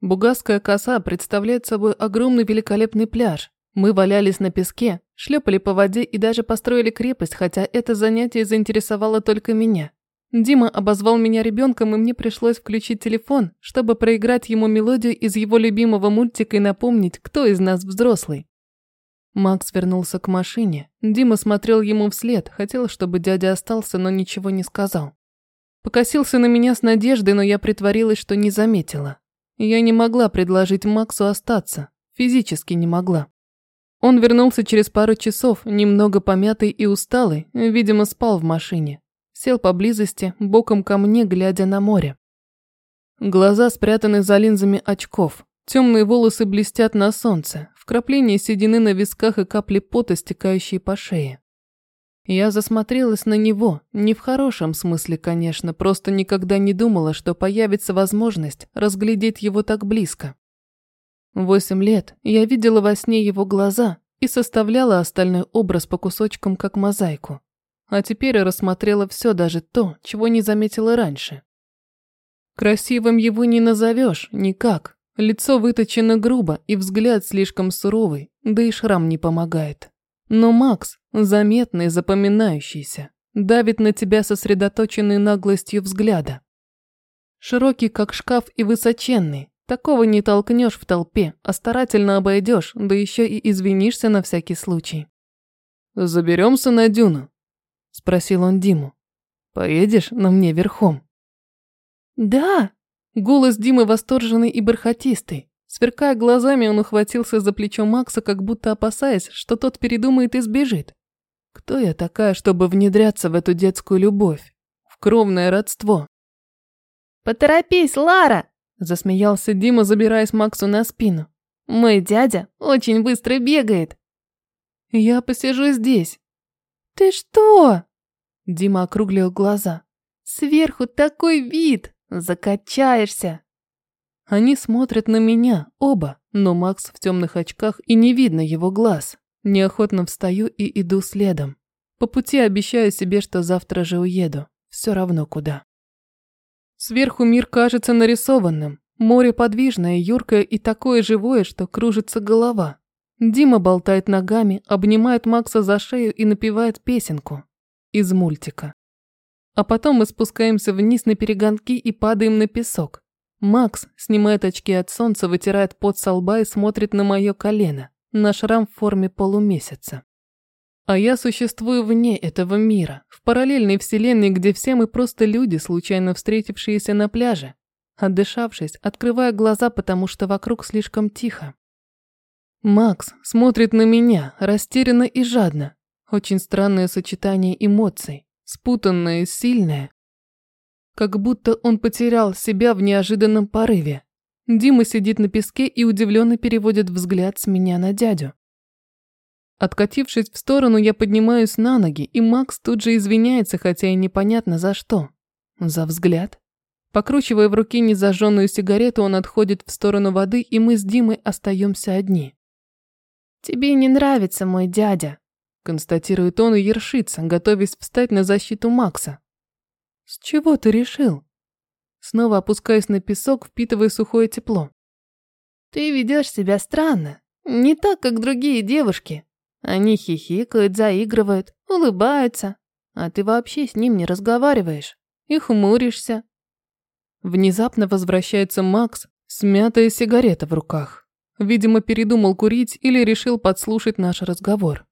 Бугасская коса представляет собой огромный великолепный пляж. Мы валялись на песке, шлепали по воде и даже построили крепость, хотя это занятие заинтересовало только меня. Дима обозвал меня ребенком, и мне пришлось включить телефон, чтобы проиграть ему мелодию из его любимого мультика и напомнить, кто из нас взрослый. Макс вернулся к машине. Дима смотрел ему вслед, хотел, чтобы дядя остался, но ничего не сказал. Покосился на меня с надеждой, но я притворилась, что не заметила. Я не могла предложить Максу остаться, физически не могла. Он вернулся через пару часов, немного помятый и усталый, видимо, спал в машине. Сел поблизости, боком ко мне, глядя на море. Глаза спрятаны за линзами очков. Темные волосы блестят на солнце, вкрапления седины на висках и капли пота, стекающие по шее. Я засмотрелась на него, не в хорошем смысле, конечно, просто никогда не думала, что появится возможность разглядеть его так близко. Восемь лет я видела во сне его глаза и составляла остальной образ по кусочкам, как мозаику. А теперь я рассмотрела все, даже то, чего не заметила раньше. Красивым его не назовешь, никак. Лицо выточено грубо и взгляд слишком суровый, да и шрам не помогает. Но Макс, заметный, запоминающийся, давит на тебя сосредоточенной наглостью взгляда. Широкий, как шкаф, и высоченный. Такого не толкнешь в толпе, а старательно обойдешь, да еще и извинишься на всякий случай. «Заберемся на дюну?» – спросил он Диму. «Поедешь на мне верхом?» «Да!» – голос Димы восторженный и бархатистый. Сверкая глазами, он ухватился за плечо Макса, как будто опасаясь, что тот передумает и сбежит. Кто я такая, чтобы внедряться в эту детскую любовь? В кровное родство? «Поторопись, Лара!» – засмеялся Дима, забираясь Максу на спину. «Мой дядя очень быстро бегает». «Я посижу здесь», «Ты что?» Дима округлил глаза. «Сверху такой вид! Закачаешься!» Они смотрят на меня, оба, но Макс в темных очках и не видно его глаз. Неохотно встаю и иду следом. По пути обещаю себе, что завтра же уеду. Все равно куда. Сверху мир кажется нарисованным. Море подвижное, юркое и такое живое, что кружится голова. Дима болтает ногами, обнимает Макса за шею и напевает песенку из мультика. А потом мы спускаемся вниз на перегонки и падаем на песок. Макс снимает очки от солнца, вытирает пот со лба и смотрит на мое колено, на шрам в форме полумесяца. А я существую вне этого мира, в параллельной вселенной, где все мы просто люди, случайно встретившиеся на пляже. Отдышавшись, открывая глаза, потому что вокруг слишком тихо. Макс смотрит на меня, растерянно и жадно. Очень странное сочетание эмоций, спутанное и сильное. Как будто он потерял себя в неожиданном порыве. Дима сидит на песке и удивленно переводит взгляд с меня на дядю. Откатившись в сторону, я поднимаюсь на ноги, и Макс тут же извиняется, хотя и непонятно за что. За взгляд? Покручивая в руке незажженную сигарету, он отходит в сторону воды, и мы с Димой остаемся одни. «Тебе не нравится мой дядя», – констатирует он и ершится, готовясь встать на защиту Макса. «С чего ты решил?» Снова опускаясь на песок, впитывая сухое тепло. «Ты ведешь себя странно, не так, как другие девушки. Они хихикают, заигрывают, улыбаются, а ты вообще с ним не разговариваешь и хмуришься». Внезапно возвращается Макс, смятая сигарета в руках. Видимо, передумал курить или решил подслушать наш разговор.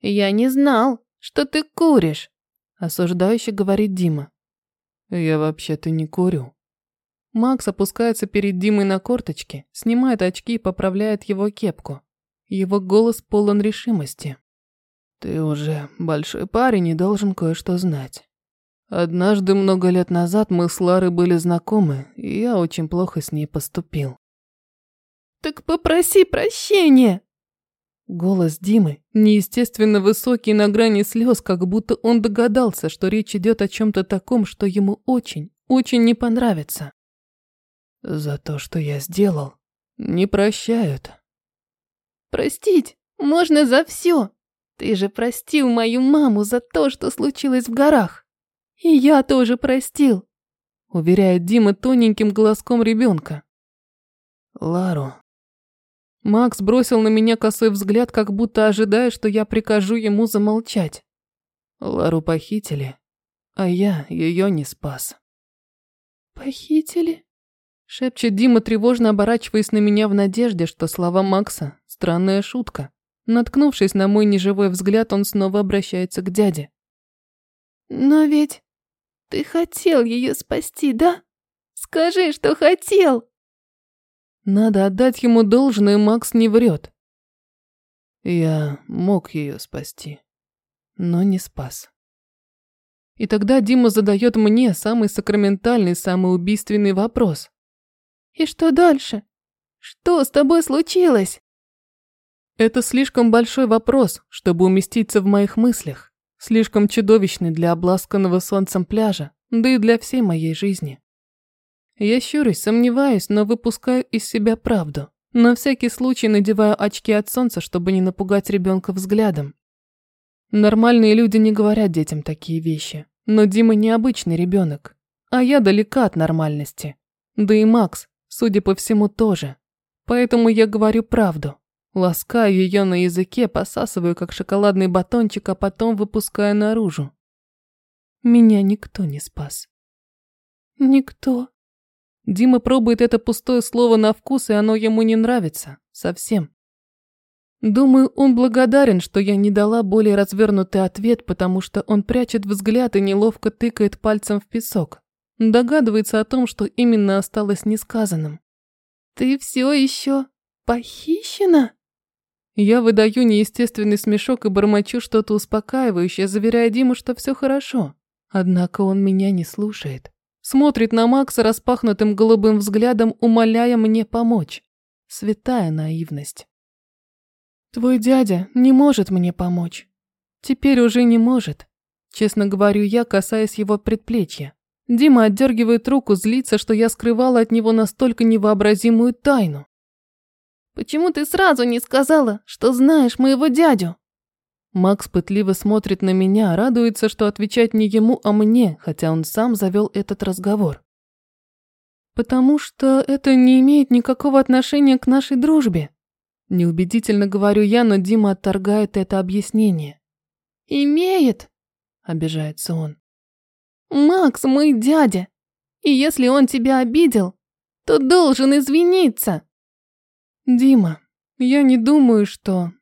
«Я не знал, что ты куришь», – осуждающе говорит Дима. «Я вообще-то не курю». Макс опускается перед Димой на корточки, снимает очки и поправляет его кепку. Его голос полон решимости. «Ты уже большой парень и должен кое-что знать. Однажды много лет назад мы с Ларой были знакомы, и я очень плохо с ней поступил. Так попроси прощения. Голос Димы неестественно высокий на грани слез, как будто он догадался, что речь идет о чем-то таком, что ему очень, очень не понравится. За то, что я сделал, не прощают. Простить можно за все. Ты же простил мою маму за то, что случилось в горах. И я тоже простил, уверяет Дима тоненьким голоском ребенка. Лару. Макс бросил на меня косой взгляд, как будто ожидая, что я прикажу ему замолчать. Лару похитили, а я ее не спас. «Похитили?» Шепчет Дима, тревожно оборачиваясь на меня в надежде, что слова Макса – странная шутка. Наткнувшись на мой неживой взгляд, он снова обращается к дяде. «Но ведь ты хотел ее спасти, да? Скажи, что хотел!» Надо отдать ему должное, Макс не врет. Я мог ее спасти, но не спас. И тогда Дима задает мне самый сакраментальный, самый убийственный вопрос. И что дальше? Что с тобой случилось? Это слишком большой вопрос, чтобы уместиться в моих мыслях. Слишком чудовищный для обласканного солнцем пляжа, да и для всей моей жизни. Я щурюсь, сомневаюсь, но выпускаю из себя правду. На всякий случай надеваю очки от солнца, чтобы не напугать ребенка взглядом. Нормальные люди не говорят детям такие вещи. Но Дима необычный ребенок, а я далека от нормальности. Да и Макс Судя по всему, тоже. Поэтому я говорю правду. Ласкаю ее на языке, посасываю как шоколадный батончик, а потом выпускаю наружу. Меня никто не спас. Никто. Дима пробует это пустое слово на вкус, и оно ему не нравится. Совсем. Думаю, он благодарен, что я не дала более развернутый ответ, потому что он прячет взгляд и неловко тыкает пальцем в песок. Догадывается о том, что именно осталось несказанным. «Ты все еще похищена?» Я выдаю неестественный смешок и бормочу что-то успокаивающее, заверяя Диму, что все хорошо. Однако он меня не слушает. Смотрит на Макса распахнутым голубым взглядом, умоляя мне помочь. Святая наивность. Твой дядя не может мне помочь. Теперь уже не может. Честно говорю я, касаясь его предплечья. Дима отдергивает руку, злится, что я скрывала от него настолько невообразимую тайну. «Почему ты сразу не сказала, что знаешь моего дядю?» Макс пытливо смотрит на меня, радуется, что отвечать не ему, а мне, хотя он сам завел этот разговор. «Потому что это не имеет никакого отношения к нашей дружбе», Неубедительно говорю я, но Дима отторгает это объяснение. «Имеет?» – обижается он. Макс мой дядя. И если он тебя обидел, то должен извиниться. Дима, я не думаю, что...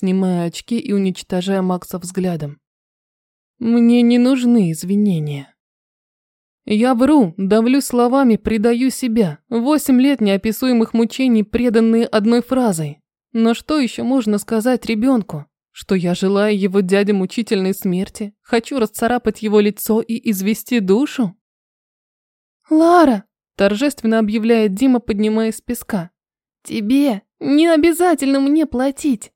Снимаю очки и уничтожаю Макса взглядом. Мне не нужны извинения. Я вру, давлю словами, предаю себя. Восемь лет неописуемых мучений, преданные одной фразой. Но что еще можно сказать ребенку? Что я желаю его дяде мучительной смерти, хочу расцарапать его лицо и извести душу? «Лара!» – торжественно объявляет Дима, поднимаясь с песка. «Тебе не обязательно мне платить.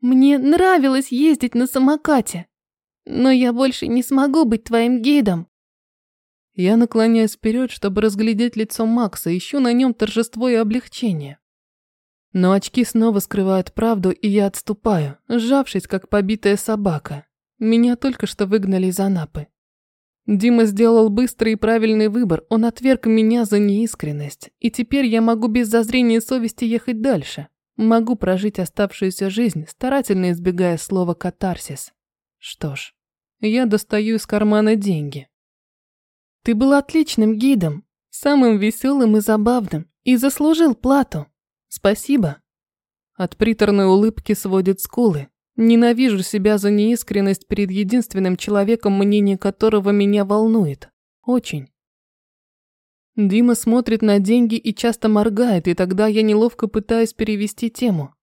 Мне нравилось ездить на самокате. Но я больше не смогу быть твоим гидом». Я наклоняюсь вперед, чтобы разглядеть лицо Макса, ищу на нем торжество и облегчение. Но очки снова скрывают правду, и я отступаю, сжавшись, как побитая собака. Меня только что выгнали из Анапы. Дима сделал быстрый и правильный выбор, он отверг меня за неискренность, и теперь я могу без зазрения совести ехать дальше. Могу прожить оставшуюся жизнь, старательно избегая слова «катарсис». Что ж, я достаю из кармана деньги. Ты был отличным гидом, самым веселым и забавным, и заслужил плату. Спасибо. От приторной улыбки сводит скулы. Ненавижу себя за неискренность перед единственным человеком, мнение которого меня волнует. Очень. Дима смотрит на деньги и часто моргает, и тогда я неловко пытаюсь перевести тему.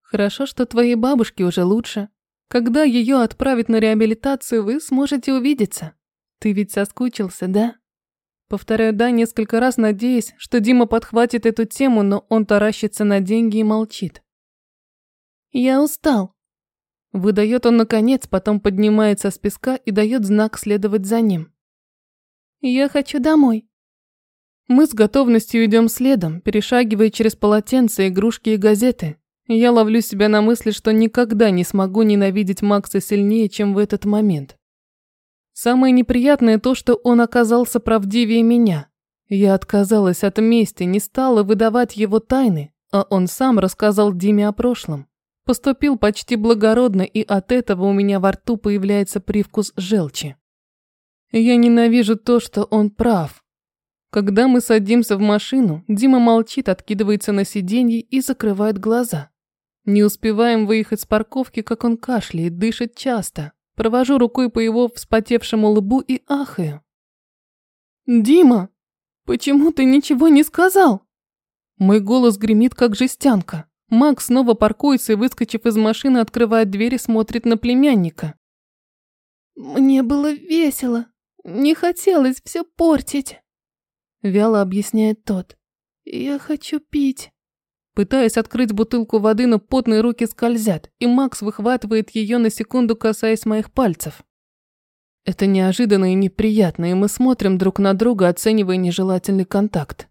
Хорошо, что твоей бабушке уже лучше. Когда ее отправят на реабилитацию, вы сможете увидеться. Ты ведь соскучился, да? Повторяю «да» несколько раз, надеясь, что Дима подхватит эту тему, но он таращится на деньги и молчит. «Я устал». Выдает он наконец, потом поднимается с песка и дает знак следовать за ним. «Я хочу домой». Мы с готовностью идем следом, перешагивая через полотенца, игрушки и газеты. Я ловлю себя на мысли, что никогда не смогу ненавидеть Макса сильнее, чем в этот момент. Самое неприятное то, что он оказался правдивее меня. Я отказалась от мести, не стала выдавать его тайны, а он сам рассказал Диме о прошлом. Поступил почти благородно, и от этого у меня во рту появляется привкус желчи. Я ненавижу то, что он прав. Когда мы садимся в машину, Дима молчит, откидывается на сиденье и закрывает глаза. Не успеваем выехать с парковки, как он кашляет, дышит часто. Провожу рукой по его вспотевшему лбу и ахаю. «Дима, почему ты ничего не сказал?» Мой голос гремит, как жестянка. Макс снова паркуется и, выскочив из машины, открывает дверь и смотрит на племянника. «Мне было весело. Не хотелось все портить», — вяло объясняет тот. «Я хочу пить». Пытаясь открыть бутылку воды, но потные руки скользят, и Макс выхватывает ее на секунду, касаясь моих пальцев. Это неожиданно и неприятно, и мы смотрим друг на друга, оценивая нежелательный контакт.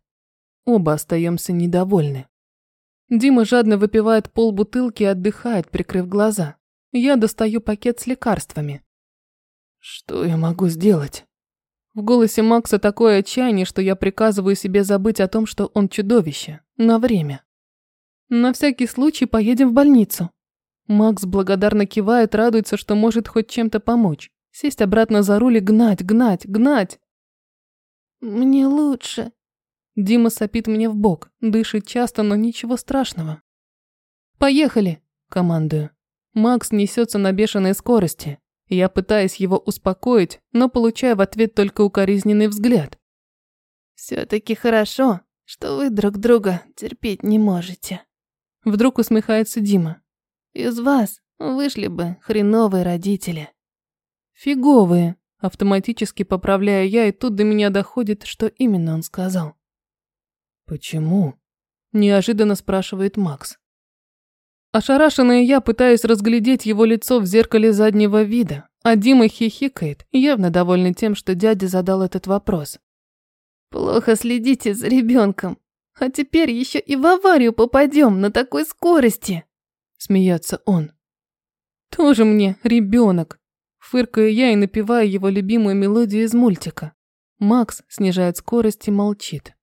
Оба остаемся недовольны. Дима жадно выпивает полбутылки и отдыхает, прикрыв глаза. Я достаю пакет с лекарствами. Что я могу сделать? В голосе Макса такое отчаяние, что я приказываю себе забыть о том, что он чудовище. На время. На всякий случай поедем в больницу. Макс благодарно кивает, радуется, что может хоть чем-то помочь. Сесть обратно за руль и гнать, гнать, гнать. Мне лучше. Дима сопит мне в бок, дышит часто, но ничего страшного. Поехали, командую. Макс несется на бешеной скорости. Я пытаюсь его успокоить, но получаю в ответ только укоризненный взгляд. Все-таки хорошо, что вы друг друга терпеть не можете. Вдруг усмехается Дима. Из вас вышли бы хреновые родители. Фиговые. Автоматически поправляю я, и тут до меня доходит, что именно он сказал. Почему? Неожиданно спрашивает Макс. Ошарашенная я пытаюсь разглядеть его лицо в зеркале заднего вида, а Дима хихикает, явно довольный тем, что дядя задал этот вопрос. Плохо следите за ребенком. А теперь еще и в аварию попадем на такой скорости. Смеется он. Тоже мне ребенок. Фыркаю я и напеваю его любимую мелодию из мультика. Макс снижает скорость и молчит.